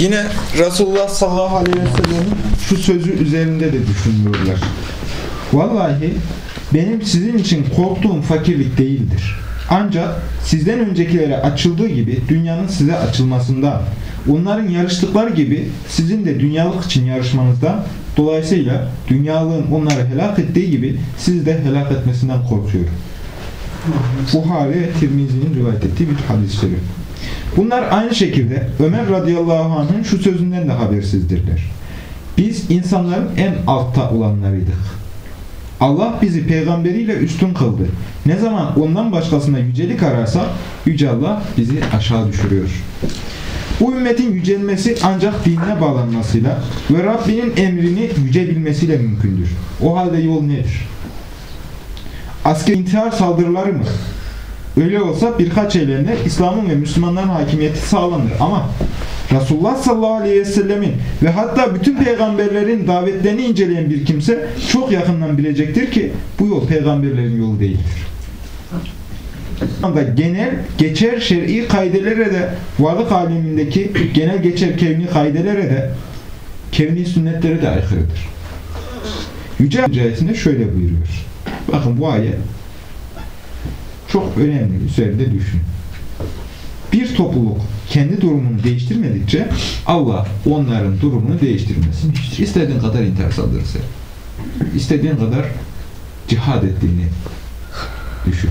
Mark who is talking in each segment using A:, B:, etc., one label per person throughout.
A: Yine Resulullah sallallahu aleyhi ve sellem'in şu sözü üzerinde de düşünüyorlar. Vallahi benim sizin için korktuğum fakirlik değildir. Ancak sizden öncekilere açıldığı gibi dünyanın size açılmasından, onların yarıştıkları gibi sizin de dünyalık için yarışmanızdan, dolayısıyla dünyalığın onları helak ettiği gibi sizi de helak etmesinden korkuyorum. Buhari ve Tirmizi'nin rivayet ettiği bir hadis-i şerif. Bunlar aynı şekilde Ömer radıyallahu anh'ın şu sözünden de habersizdirler. Biz insanların en altta olanlarıydık. Allah bizi peygamberiyle üstün kıldı. Ne zaman ondan başkasına yücelik ararsak Yüce Allah bizi aşağı düşürüyor. Bu ümmetin yücelmesi ancak dinine bağlanmasıyla ve Rabbinin emrini yüce bilmesiyle mümkündür. O halde yol nedir? Asker intihar saldırıları mı? Öyle olsa birkaç eylemle İslam'ın ve Müslümanların hakimiyeti sağlanır. Ama Resulullah sallallahu aleyhi ve sellemin ve hatta bütün peygamberlerin davetlerini inceleyen bir kimse çok yakından bilecektir ki bu yol peygamberlerin yolu değildir. Anda genel geçer şer'i kaidelere de varlık alemindeki genel geçer kevni kaidelere de kevni sünnetlere de aykırıdır. Yüce Hicayetinde şöyle buyuruyor. Bakın bu ayet çok önemli. Üzerinde düşün. Bir topluluk kendi durumunu değiştirmedikçe Allah onların durumunu değiştirmesin. İstediğin kadar intihar saldırırsa. İstediğin kadar cihad ettiğini düşün.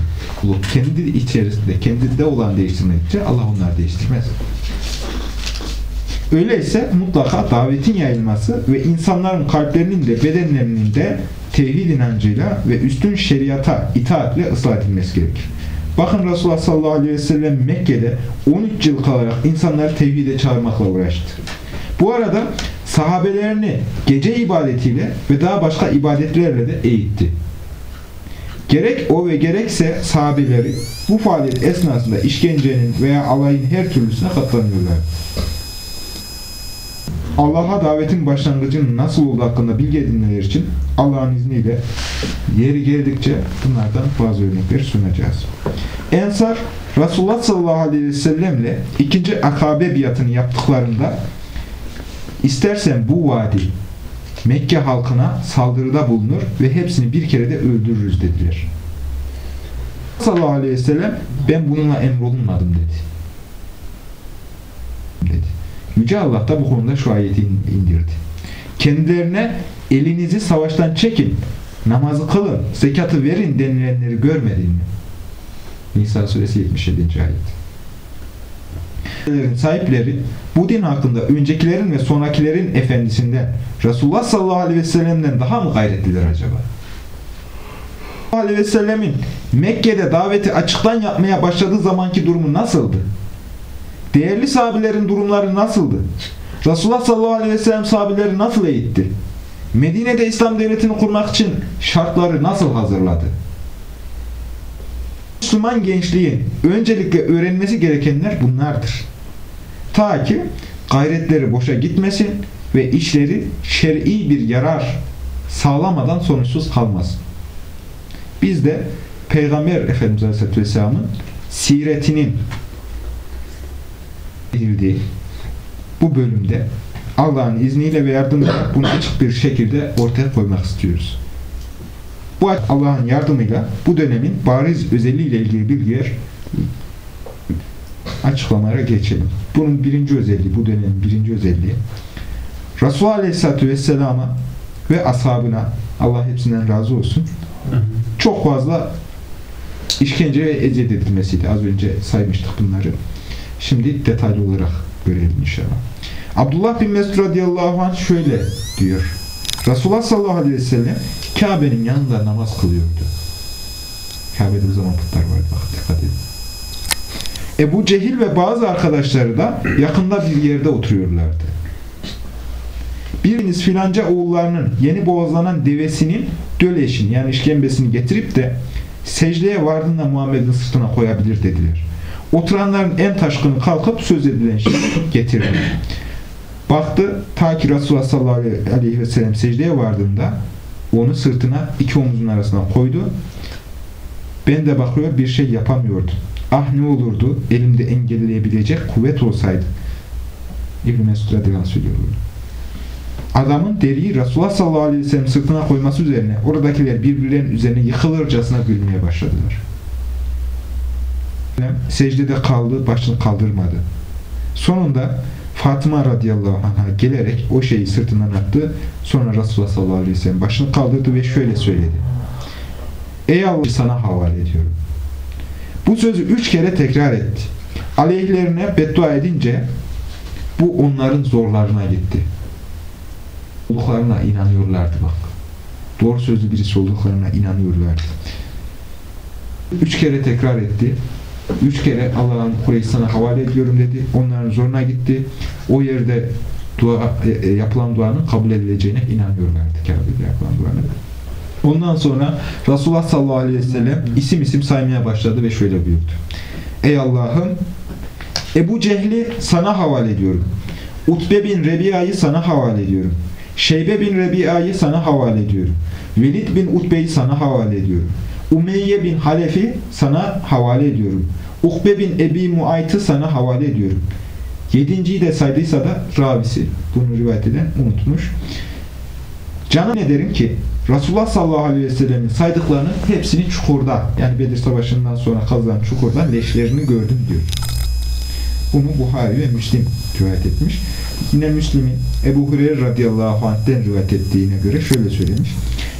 A: Kendi içerisinde, kendinde olan değiştirmedikçe Allah onları değiştirmez. Öyleyse mutlaka davetin yayılması ve insanların kalplerinin de bedenlerinin de tevhid inancıyla ve üstün şeriata itaatle ıslah edilmesi gerekir. Bakın Resulullah sallallahu aleyhi ve sellem Mekke'de 13 yıl kalarak insanları tevhide çağırmakla uğraştı. Bu arada sahabelerini gece ibadetiyle ve daha başka ibadetlerle de eğitti. Gerek o ve gerekse sahabeleri bu faaliyet esnasında işkencenin veya alayın her türlüsüne katlanıyorlar. Allah'a davetin başlangıcının nasıl olduğu hakkında bilgi edinmeleri için Allah'ın izniyle yeri geldikçe bunlardan bazı örnekler sunacağız. Ensar, Resulullah sallallahu aleyhi ve sellemle ikinci akabe biatını yaptıklarında istersen bu vadi Mekke halkına saldırıda bulunur ve hepsini bir kere de öldürürüz dediler. Sallallahu aleyhi ve sellem ben bununla emrolunmadım dedi. dedi. Yüce Allah da bu konuda şu ayeti indirdi. Kendilerine elinizi savaştan çekin, namazı kılın, zekatı verin denilenleri görmedin mi? Nisa suresi 77. ayet. Sahipleri bu din hakkında öncekilerin ve sonrakilerin efendisinden Resulullah sallallahu aleyhi ve sellem'den daha mı gayretliler acaba? Sallallahu aleyhi ve sellemin Mekke'de daveti açıktan yapmaya başladığı zamanki durumu nasıldı? Değerli sahabelerin durumları nasıldı? Resulullah sallallahu aleyhi ve sellem sahabeleri nasıl eğitti? Medine'de İslam devletini kurmak için şartları nasıl hazırladı? Müslüman gençliğin öncelikle öğrenmesi gerekenler bunlardır. Ta ki gayretleri boşa gitmesin ve işleri şer'i bir yarar sağlamadan sonuçsuz kalmasın. Biz de Peygamber Efendimiz Aleyhisselatü Vesselam'ın siretinin edildiği bu bölümde Allah'ın izniyle ve yardımıyla bunu açık bir şekilde ortaya koymak istiyoruz. Bu Allah'ın yardımıyla bu dönemin bariz özelliğiyle ilgili bilgiler açıklamalara geçelim. Bunun birinci özelliği, bu dönemin birinci özelliği Resulullah Aleyhisselatü Vesselam'a ve ashabına Allah hepsinden razı olsun çok fazla işkence ve eziyet edilmesiydi. Az önce saymıştık bunları. Şimdi detaylı olarak görelim inşallah. Abdullah bin Mesud radıyallahu anh şöyle diyor. Resulullah sallallahu aleyhi ve sellem Kabe'nin yanında namaz kılıyordu. Kabe'de o zaman putlar vardı. Bak dikkat edin. Ebu Cehil ve bazı arkadaşları da yakında bir yerde oturuyorlardı. Biriniz filanca oğullarının yeni boğazlanan devesinin döleşini yani işkembesini getirip de secdeye vardığında Muhammed'in sırtına koyabilir dediler. Oturanların en taşkını kalkıp söz edilen şeyi getirdi. Baktı ta ki Resulullah sallallahu aleyhi ve sellem secdeye vardığında onu sırtına iki omuzun arasına koydu. Ben de bakıyor bir şey yapamıyordum. Ah ne olurdu elimde engelleyebilecek kuvvet olsaydı. İbn-i Mesud söylüyor bunu. Adamın deriyi Resulullah sallallahu aleyhi ve sellem sırtına koyması üzerine oradakiler birbirlerinin üzerine yıkılırcasına gülmeye başladılar. Secdede kaldı, başını kaldırmadı. Sonunda Fatıma radıyallahu anh'a gelerek o şeyi sırtından attı. Sonra Resulullah sallallahu aleyhi ve sellem başını kaldırdı ve şöyle söyledi. Ey Allah sana havale ediyorum. Bu sözü üç kere tekrar etti. Aleyhlerine beddua edince bu onların zorlarına gitti. Olduklarına inanıyorlardı bak. Doğru sözlü birisi olduklarına inanıyorlardı. Üç kere tekrar etti. Üç kere Allah'ın Kureyş sana havale ediyorum dedi. Onların zoruna gitti. O yerde dua, e, e, yapılan duanın kabul edileceğine inanıyorlardı. Kabe'de yapılan duanın. Ondan sonra Resulullah sallallahu aleyhi ve sellem isim isim saymaya başladı ve şöyle buyurdu. Ey Allah'ım Ebu Cehli sana havale ediyorum. Utbe bin Rebiya'yı sana havale ediyorum. Şeybe bin Rebiya'yı sana havale ediyorum. Velid bin Utbe'yi sana havale ediyorum. Umeyye bin Halef'i sana havale ediyorum. Ukbe bin Ebi Muayt'ı sana havale ediyorum. Yedinciyi de saydıysa da ravisi. Bunu rivayet eden unutmuş. Canım ne derim ki Resulullah sallallahu aleyhi ve sellemin saydıklarının hepsini çukurda yani Bedir Savaşı'ndan sonra kazılan çukurda leşlerini gördüm diyor. Bunu Buhari ve Müslim rivayet etmiş. Yine Müslim'in Ebu Hureyre radıyallahu anh'den rivayet ettiğine göre şöyle söylemiş.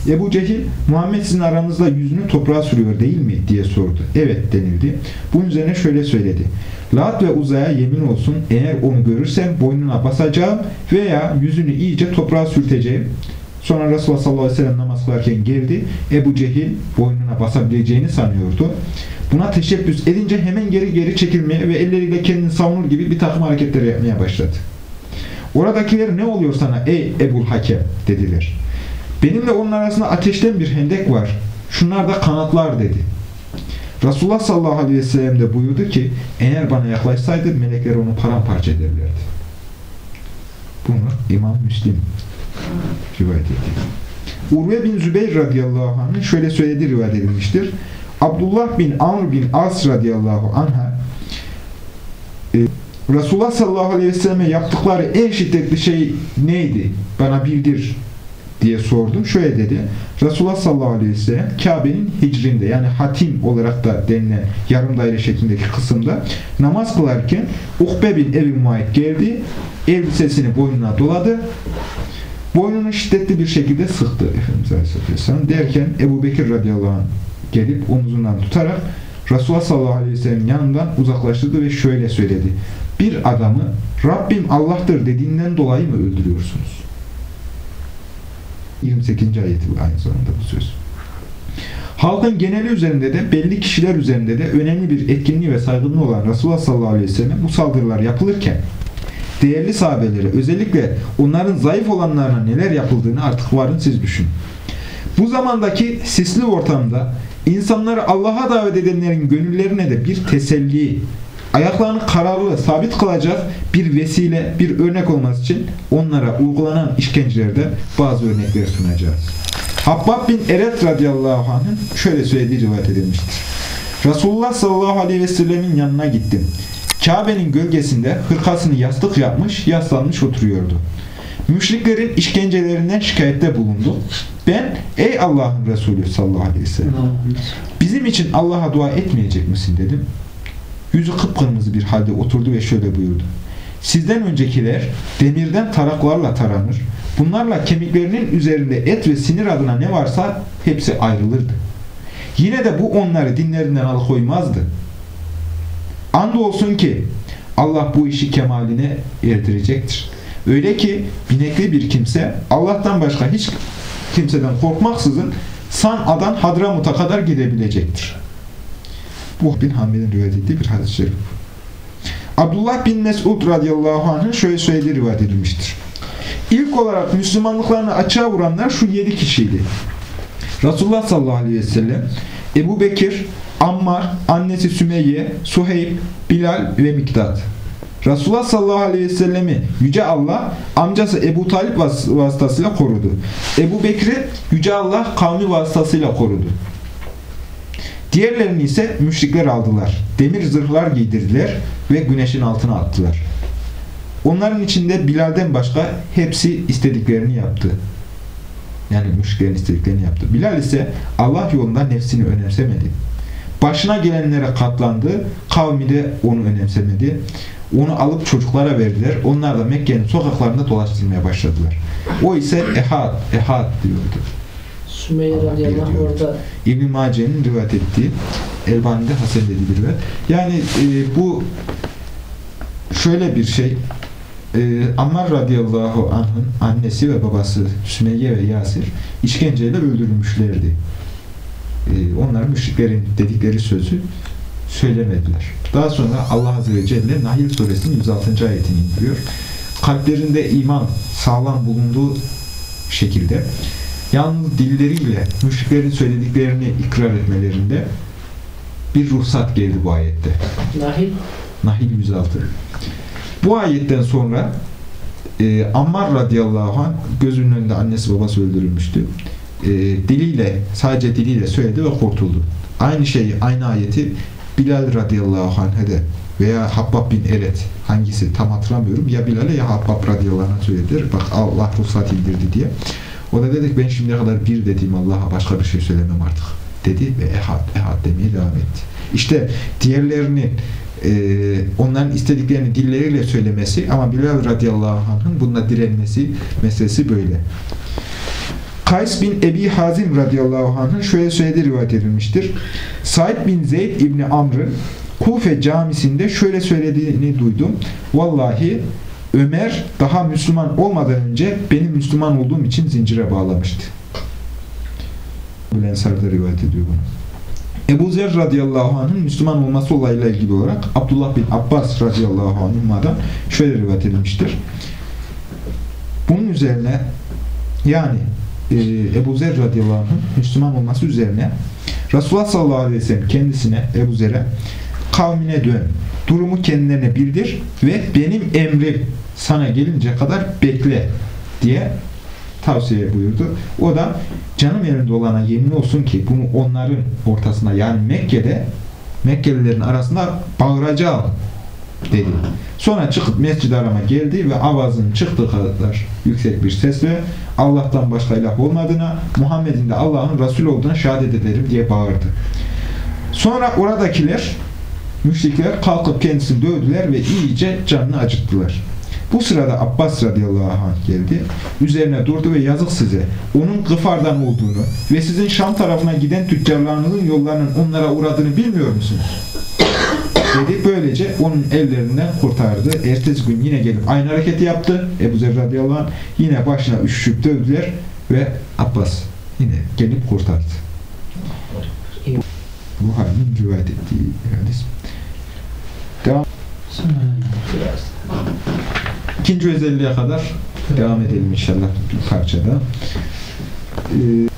A: Ebu Cehil, Muhammed sizin aranızda yüzünü toprağa sürüyor değil mi? diye sordu. Evet denildi. Bunun üzerine şöyle söyledi. Lat ve uzaya yemin olsun eğer onu görürsem boynuna basacağım veya yüzünü iyice toprağa sürteceğim. Sonra Resulullah sallallahu aleyhi ve sellem namaz kılarken geldi. Ebu Cehil boynuna basabileceğini sanıyordu. Buna teşebbüs edince hemen geri geri çekilmeye ve elleriyle kendini savunur gibi bir takım hareketler yapmaya başladı. Oradakiler ne oluyor sana ey Ebul Hakem dediler. Benimle onun arasında ateşten bir hendek var. Şunlar da kanatlar dedi. Resulullah sallallahu aleyhi ve sellem de buyurdu ki eğer bana yaklaşsaydı melekler onu paramparça ederlerdi. Bunu İmam Müslim rivayet etti. Urve bin Zübeyir radıyallahu anh'ın şöyle söylediği rivayet edilmiştir. Abdullah bin Amr bin As radıyallahu anh'a e, Resulullah sallallahu aleyhi ve selleme yaptıkları en şiddetli şey neydi? Bana bildir diye sordum. Şöyle dedi. Resulullah sallallahu aleyhi ve sellem Kabe'nin hicrində yani hatim olarak da denilen yarım daire şeklindeki kısımda namaz kılarken Ukbe bin Ebi Muayt geldi. Elbisesini boynuna doladı. Boynunu şiddetli bir şekilde sıktı Efendimiz Aleyhisselam derken Ebu Bekir radıyallahu anh gelip omuzundan tutarak Resulullah sallallahu aleyhi ve sellem yanından uzaklaştırdı ve şöyle söyledi. Bir adamı Rabbim Allah'tır dediğinden dolayı mı öldürüyorsunuz? 28. ayeti aynı zamanda bu söz. Halkın geneli üzerinde de belli kişiler üzerinde de önemli bir etkinliği ve saygınlığı olan Resulullah sallallahu aleyhi ve sellem bu saldırılar yapılırken değerli sahabelere özellikle onların zayıf olanlarına neler yapıldığını artık varın siz düşün. Bu zamandaki sisli ortamda insanları Allah'a davet edenlerin gönüllerine de bir teselli, ayaklarını kararlı, sabit kılacak bir vesile, bir örnek olması için onlara uygulanan işkencelerde bazı örnekler sunacağız. Habbab bin Eret radıyallahu anh'ın şöyle söylediği rivayet edilmiştir. Resulullah sallallahu aleyhi ve sellemin yanına gittim. Kabe'nin gölgesinde hırkasını yastık yapmış, yaslanmış oturuyordu. Müşriklerin işkencelerinden şikayette bulundu. Ben, ey Allah'ın Resulü sallallahu aleyhi ve sellem, bizim için Allah'a dua etmeyecek misin dedim. Yüzü kıpkırmızı bir halde oturdu ve şöyle buyurdu. Sizden öncekiler demirden taraklarla taranır. Bunlarla kemiklerinin üzerinde et ve sinir adına ne varsa hepsi ayrılırdı. Yine de bu onları dinlerinden alıkoymazdı. Andolsun ki Allah bu işi kemaline erdirecektir. Öyle ki binekli bir kimse Allah'tan başka hiç kimseden korkmaksızın San'a'dan Hadramut'a kadar gidebilecektir. Bu bin Hamid'in rivayet ettiği bir hadis-i şerif. Abdullah bin Mesud radıyallahu anh'ın şöyle söylediği rivayet edilmiştir. İlk olarak Müslümanlıklarını açığa vuranlar şu yedi kişiydi. Resulullah sallallahu aleyhi ve sellem, Ebu Bekir, Ammar, annesi Sümeyye, Suheyb, Bilal ve Miktat. Resulullah sallallahu aleyhi ve sellemi Yüce Allah amcası Ebu Talip vasıtasıyla korudu. Ebu Bekir'i Yüce Allah kavmi vasıtasıyla korudu. Diğerlerini ise müşrikler aldılar. Demir zırhlar giydirdiler ve güneşin altına attılar. Onların içinde Bilal'den başka hepsi istediklerini yaptı. Yani müşriklerin istediklerini yaptı. Bilal ise Allah yolunda nefsini önemsemedi. Başına gelenlere katlandı. Kavmi de onu önemsemedi. Onu alıp çocuklara verdiler. Onlar da Mekke'nin sokaklarında dolaştırmaya başladılar. O ise ehad, ehad diyordu.
B: Sümeyye radıyallahu orada
A: İbn-i Mace'nin rivayet ettiği Elbani'de Hasan dediği bir rivayet. Yani e, bu şöyle bir şey e, Ammar radıyallahu anh'ın annesi ve babası Sümeyye ve Yasir işkenceyle öldürülmüşlerdi. E, onlar müşriklerin dedikleri sözü söylemediler. Daha sonra Allah Azze ve Celle Nahil suresinin 106. ayetini indiriyor. Kalplerinde iman sağlam bulunduğu şekilde yalnız dilleriyle müşriklerin söylediklerini ikrar etmelerinde bir ruhsat geldi bu ayette.
B: Nahil
A: Nahil 106. Bu ayetten sonra e, Ammar radıyallahu anh gözünün önünde annesi babası öldürülmüştü. E, diliyle, sadece diliyle söyledi ve kurtuldu. Aynı şeyi, aynı ayeti Bilal radıyallahu anh'e de veya Habbab bin Eret hangisi tam hatırlamıyorum. Ya Bilal'e ya Habbab radıyallahu anh'a söylediler. Bak Allah ruhsat indirdi diye. O da dedik ben şimdiye kadar bir dediğim Allah'a başka bir şey söylemem artık dedi ve ehad, ehad demeye devam etti. İşte diğerlerinin e, onların istediklerini dilleriyle söylemesi ama Bilal radıyallahu anh'ın bununla direnmesi meselesi böyle. Kays bin Ebi Hazim radıyallahu anh'ın şöyle söylediği rivayet edilmiştir. Said bin Zeyd İbni Amr'ın Kufe camisinde şöyle söylediğini duydum. Vallahi Ömer daha Müslüman olmadan önce benim Müslüman olduğum için zincire bağlamıştı. Ensar'da rivayet ediyor bunu. Ebu Zer radıyallahu anh'ın Müslüman olması olayıyla ilgili olarak Abdullah bin Abbas radıyallahu anh'dan şöyle rivayet edilmiştir. Bunun üzerine yani e, Ebu Zer radıyallahu anh'ın Müslüman olması üzerine Resulullah sallallahu aleyhi ve sellem kendisine Ebu Zer'e kavmine dön, durumu kendilerine bildir ve benim emrim sana gelince kadar bekle diye tavsiye buyurdu. O da canım yerinde olana yemin olsun ki bunu onların ortasında yani Mekke'de Mekkelilerin arasında bağıracağım dedi. Sonra çıkıp mescid arama geldi ve avazın çıktığı kadar yüksek bir sesle Allah'tan başka ilah olmadığına, Muhammed'in de Allah'ın Resul olduğuna şehadet ederim diye bağırdı. Sonra oradakiler, müşrikler kalkıp kendisini dövdüler ve iyice canını acıttılar. Bu sırada Abbas radıyallahu anh geldi. Üzerine durdu ve yazık size. Onun Gıfar'dan olduğunu ve sizin Şam tarafına giden tüccarlarınızın yollarının onlara uğradığını bilmiyor musunuz? dedi. Böylece onun ellerinden kurtardı. Ertesi gün yine gelip aynı hareketi yaptı. Ebu Zer radıyallahu anh yine başına üşüşüp dövdüler ve Abbas yine gelip kurtardı. Buhari'nin rivayet ettiği hadis. Devam. İkinci özelliğe kadar devam edelim inşallah bir parçada. Ee,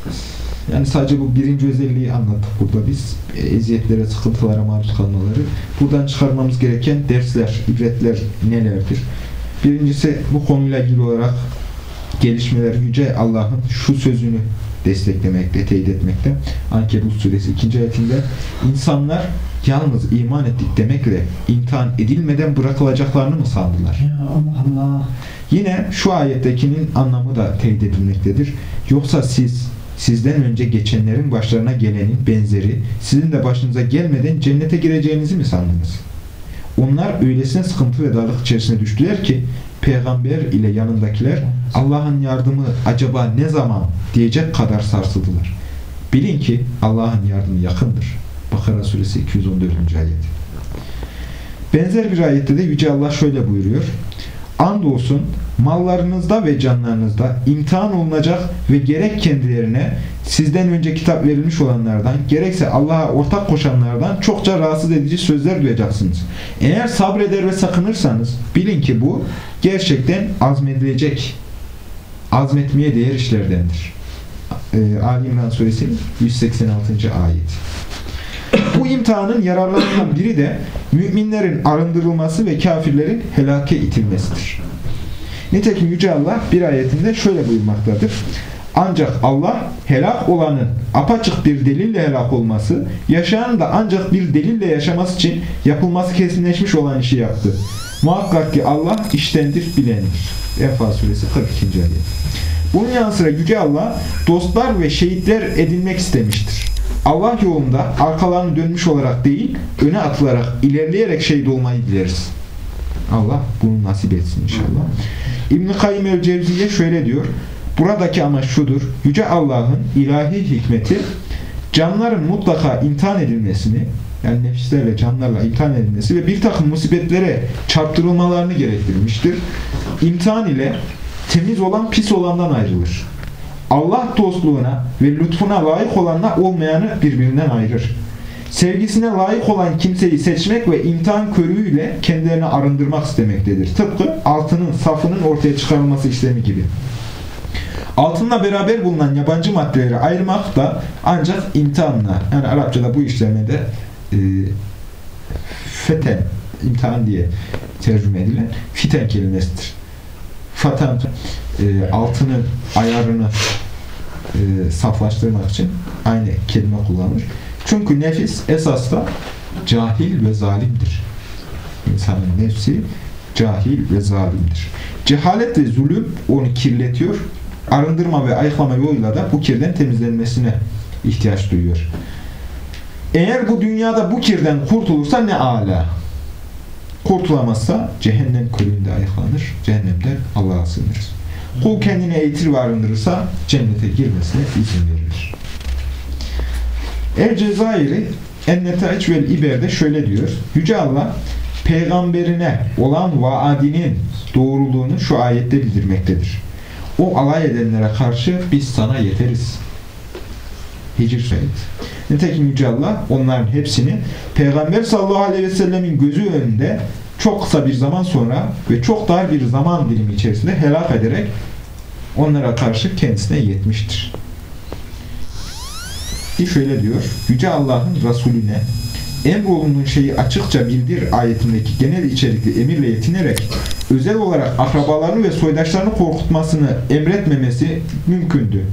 A: yani sadece bu birinci özelliği anlattık burada biz. Eziyetlere, sıkıntılara maruz kalmaları. Buradan çıkarmamız gereken dersler, ibretler nelerdir? Birincisi bu konuyla ilgili olarak gelişmeler Yüce Allah'ın şu sözünü desteklemekte, teyit etmekte. Ankebut suresi 2. ayetinde insanlar yalnız iman ettik demekle imtihan edilmeden bırakılacaklarını mı sandılar?
C: Ya Allah Allah.
A: Yine şu ayettekinin anlamı da teyit edilmektedir. Yoksa siz sizden önce geçenlerin başlarına gelenin benzeri sizin de başınıza gelmeden cennete gireceğinizi mi sandınız? Onlar öylesine sıkıntı ve darlık içerisine düştüler ki peygamber ile yanındakiler Allah'ın yardımı acaba ne zaman diyecek kadar sarsıldılar. Bilin ki Allah'ın yardımı yakındır. Bakara suresi 214. ayet. Benzer bir ayette de Yüce Allah şöyle buyuruyor. Andolsun mallarınızda ve canlarınızda imtihan olunacak ve gerek kendilerine sizden önce kitap verilmiş olanlardan gerekse Allah'a ortak koşanlardan çokça rahatsız edici sözler duyacaksınız. Eğer sabreder ve sakınırsanız bilin ki bu gerçekten azmedilecek, azmetmeye değer işlerdendir. Ee, Ali İmran suresinin 186. ayet. İmtihanın yararlarından biri de müminlerin arındırılması ve kafirlerin helake itilmesidir. Nitekim Yüce Allah bir ayetinde şöyle buyurmaktadır. Ancak Allah helak olanın apaçık bir delille helak olması, yaşayanın da ancak bir delille yaşaması için yapılması kesinleşmiş olan işi yaptı. Muhakkak ki Allah iştendir, bilendir. Enfal suresi 42. ayet. Bunun yanı sıra Yüce Allah dostlar ve şehitler edinmek istemiştir. Allah yolunda arkalarını dönmüş olarak değil, öne atılarak, ilerleyerek şehit olmayı dileriz. Allah bunu nasip etsin inşallah. İbn-i Kayyum el-Cevziye şöyle diyor. Buradaki amaç şudur. Yüce Allah'ın ilahi hikmeti canların mutlaka imtihan edilmesini yani nefislerle, canlarla imtihan edilmesi ve bir takım musibetlere çarptırılmalarını gerektirmiştir. İmtihan ile temiz olan pis olandan ayrılır. Allah dostluğuna ve lütfuna layık olanla olmayanı birbirinden ayırır. Sevgisine layık olan kimseyi seçmek ve imtihan körüğüyle kendilerini arındırmak istemektedir. Tıpkı altının safının ortaya çıkarılması işlemi gibi. Altınla beraber bulunan yabancı maddeleri ayırmak da ancak imtihanla, yani Arapçada bu işlemede e, feten, imtihan diye tercüme edilen fiten kelimesidir. Fatan, e, altının ayarını e, saflaştırmak için aynı kelime kullanılır. Çünkü nefis esas da cahil ve zalimdir. İnsanın nefsi cahil ve zalimdir. Cehalet ve zulüm onu kirletiyor. Arındırma ve ayıklama yoluyla da bu kirden temizlenmesine ihtiyaç duyuyor. Eğer bu dünyada bu kirden kurtulursa ne ala. Kurtulamazsa cehennem körüğünde ayıklanır. Cehennemden Allah'a sığınırız. Kul kendini eğitir ve arındırırsa cennete girmesine izin verilir. El Cezayir'i Ennetaiç ve İber'de şöyle diyor. Yüce Allah peygamberine olan vaadinin doğruluğunu şu ayette bildirmektedir. O alay edenlere karşı biz sana yeteriz. Hicr Suresi. Nitekim Yüce Allah onların hepsini Peygamber sallallahu aleyhi ve sellemin gözü önünde çok kısa bir zaman sonra ve çok dar bir zaman dilimi içerisinde helak ederek onlara karşı kendisine yetmiştir. Şöyle diyor, Yüce Allah'ın Resulüne emrolunduğun şeyi açıkça bildir ayetindeki genel içerikli emirle yetinerek özel olarak akrabalarını ve soydaşlarını korkutmasını emretmemesi mümkündü.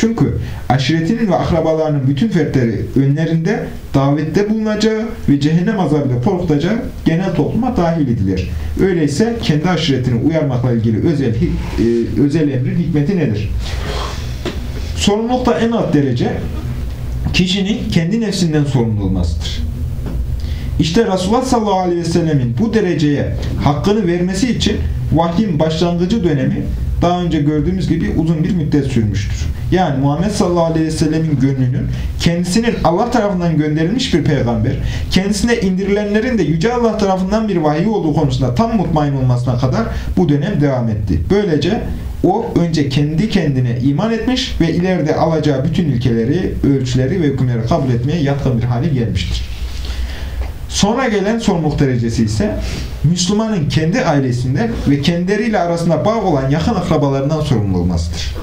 A: Çünkü aşiretinin ve akrabalarının bütün fertleri önlerinde davette bulunacağı ve cehennem azabıyla korkutacağı genel topluma dahil edilir. Öyleyse kendi aşiretini uyarmakla ilgili özel, e, özel emrin hikmeti nedir? Sorumlulukta en alt derece kişinin kendi nefsinden sorumlu olmasıdır. İşte Resulullah sallallahu aleyhi ve sellemin bu dereceye hakkını vermesi için vahyin başlangıcı dönemi daha önce gördüğümüz gibi uzun bir müddet sürmüştür. Yani Muhammed sallallahu aleyhi ve sellemin gönlünün kendisinin Allah tarafından gönderilmiş bir peygamber, kendisine indirilenlerin de Yüce Allah tarafından bir vahiy olduğu konusunda tam mutmain olmasına kadar bu dönem devam etti. Böylece o önce kendi kendine iman etmiş ve ileride alacağı bütün ilkeleri, ölçüleri ve hükümleri kabul etmeye yatkın bir hale gelmiştir. Sonra gelen sorumluluk derecesi ise Müslümanın kendi ailesinden ve kendileriyle arasında bağ olan yakın akrabalarından sorumlu olmasıdır.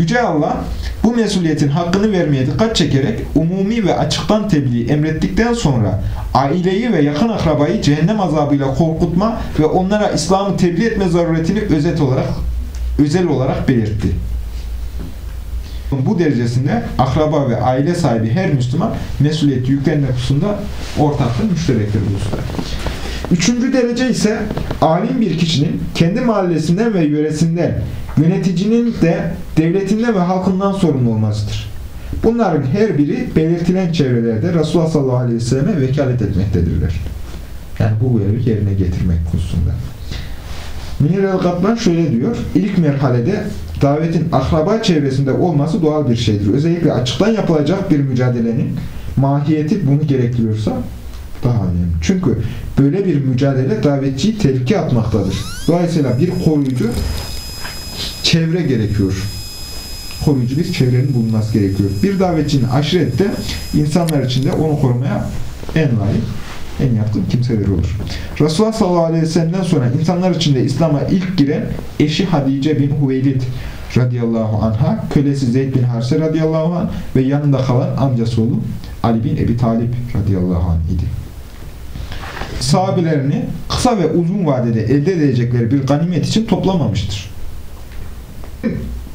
A: Yüce Allah bu mesuliyetin hakkını vermeye dikkat çekerek umumi ve açıktan tebliğ emrettikten sonra aileyi ve yakın akrabayı cehennem azabıyla korkutma ve onlara İslam'ı tebliğ etme zaruretini özet olarak özel olarak belirtti. Bu derecesinde akraba ve aile sahibi her Müslüman mesuliyeti yüklenmek hususunda ortaktır, müşterektir bu. Üçüncü derece ise alim bir kişinin kendi mahallesinden ve yöresinden, yöneticinin de devletinden ve halkından sorumlu olmasıdır. Bunların her biri belirtilen çevrelerde Resulullah sallallahu aleyhi ve selleme vekalet etmektedirler. Yani bu görevi yerine getirmek hususunda. Minir el-Gatman şöyle diyor, ilk merhalede davetin akraba çevresinde olması doğal bir şeydir. Özellikle açıktan yapılacak bir mücadelenin mahiyeti bunu gerektiriyorsa daha önemli. Çünkü böyle bir mücadele davetçiyi tehlike atmaktadır. Dolayısıyla bir koruyucu çevre gerekiyor. Koruyucu bir çevrenin bulunması gerekiyor. Bir davetçinin aşirette insanlar içinde onu korumaya en layık en yatkın kimseleri olur. Resulullah sallallahu aleyhi ve sellem'den sonra insanlar içinde İslam'a ilk giren eşi Hadice bin Hüveylid radıyallahu anha, kölesi Zeyd bin Harse radıyallahu anh ve yanında kalan amcası oğlu Ali bin Ebi Talip radıyallahu anh idi. Sahabelerini kısa ve uzun vadede elde edecekleri bir ganimet için toplamamıştır.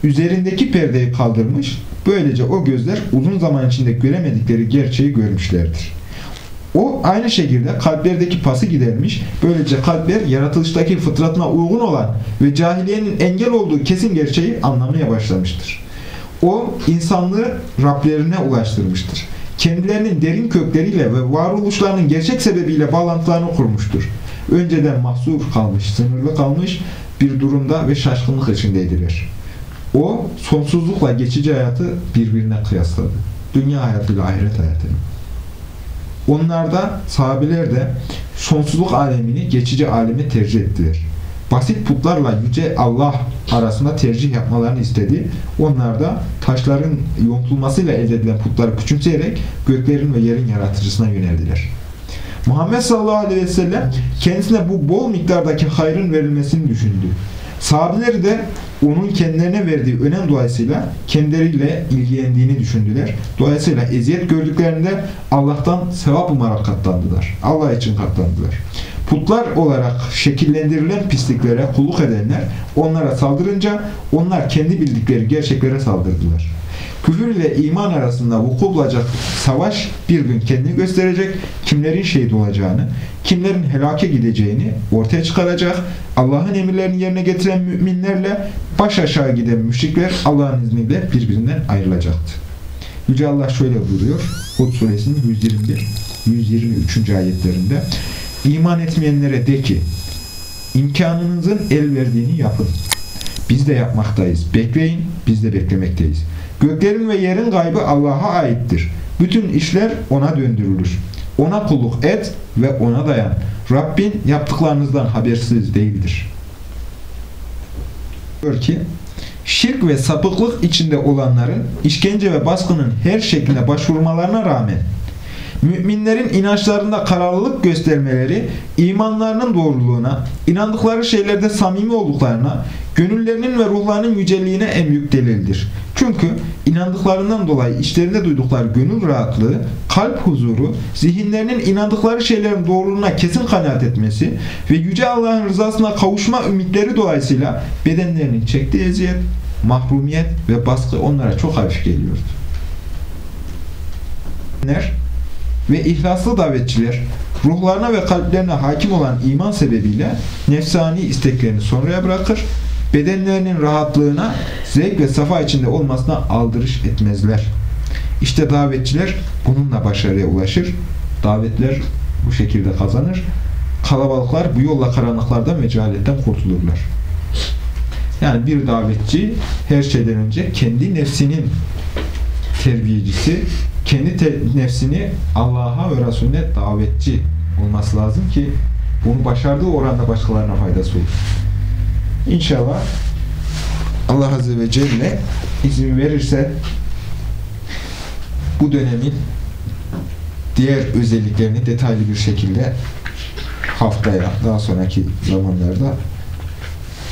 A: Üzerindeki perdeyi kaldırmış, böylece o gözler uzun zaman içinde göremedikleri gerçeği görmüşlerdir. O aynı şekilde kalplerdeki pası gidermiş. Böylece kalpler yaratılıştaki fıtratına uygun olan ve cahiliyenin engel olduğu kesin gerçeği anlamaya başlamıştır. O insanlığı Rablerine ulaştırmıştır. Kendilerinin derin kökleriyle ve varoluşlarının gerçek sebebiyle bağlantılarını kurmuştur. Önceden mahsur kalmış, sınırlı kalmış bir durumda ve şaşkınlık içindeydiler. O sonsuzlukla geçici hayatı birbirine kıyasladı. Dünya hayatıyla ahiret hayatını. Onlar da sahabeler de sonsuzluk alemini geçici aleme tercih ettiler. Basit putlarla yüce Allah arasında tercih yapmalarını istedi. Onlar da taşların yontulmasıyla elde edilen putları küçümseyerek göklerin ve yerin yaratıcısına yöneldiler. Muhammed sallallahu aleyhi ve sellem kendisine bu bol miktardaki hayrın verilmesini düşündü. Sahabeleri de onun kendilerine verdiği önem dolayısıyla kendileriyle ilgilendiğini düşündüler. Dolayısıyla eziyet gördüklerinde Allah'tan sevap umarak katlandılar. Allah için katlandılar. Putlar olarak şekillendirilen pisliklere kulluk edenler onlara saldırınca onlar kendi bildikleri gerçeklere saldırdılar. Küfür ile iman arasında vuku bulacak savaş bir gün kendini gösterecek, kimlerin şehit olacağını, kimlerin helake gideceğini ortaya çıkaracak, Allah'ın emirlerini yerine getiren müminlerle baş aşağı giden müşrikler Allah'ın izniyle birbirinden ayrılacaktı. Yüce Allah şöyle buyuruyor, Hud suresinin 121 123. ayetlerinde İman etmeyenlere de ki imkanınızın el verdiğini yapın. Biz de yapmaktayız. Bekleyin, biz de beklemekteyiz. Göklerin ve yerin gaybı Allah'a aittir. Bütün işler ona döndürülür. Ona kulluk et ve ona dayan. Rabbin yaptıklarınızdan habersiz değildir. Diyor ki, şirk ve sapıklık içinde olanların işkence ve baskının her şekline başvurmalarına rağmen müminlerin inançlarında kararlılık göstermeleri, imanlarının doğruluğuna, inandıkları şeylerde samimi olduklarına, gönüllerinin ve ruhlarının yüceliğine en büyük delildir. Çünkü inandıklarından dolayı içlerinde duydukları gönül rahatlığı, kalp huzuru, zihinlerinin inandıkları şeylerin doğruluğuna kesin kanaat etmesi ve Yüce Allah'ın rızasına kavuşma ümitleri dolayısıyla bedenlerinin çektiği eziyet, mahrumiyet ve baskı onlara çok hafif geliyordu ve ihlaslı davetçiler ruhlarına ve kalplerine hakim olan iman sebebiyle nefsani isteklerini sonraya bırakır, bedenlerinin rahatlığına, zevk ve safa içinde olmasına aldırış etmezler. İşte davetçiler bununla başarıya ulaşır. Davetler bu şekilde kazanır. Kalabalıklar bu yolla karanlıklardan ve cehaletten kurtulurlar. Yani bir davetçi her şeyden önce kendi nefsinin terbiyecisi, kendi nefsini Allah'a ve Resulüne davetçi olması lazım ki bunu başardığı oranda başkalarına faydası olur. İnşallah Allah Azze ve Celle izin verirse bu dönemin diğer özelliklerini detaylı bir şekilde haftaya, daha sonraki zamanlarda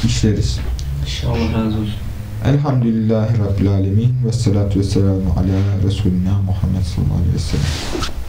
A: işleriz.
B: İnşallah razı olsun.
A: Elhamdülillahi Rabbil Alemin ve salatu ve selamu ala Resulina Muhammed sallallahu aleyhi ve sellem.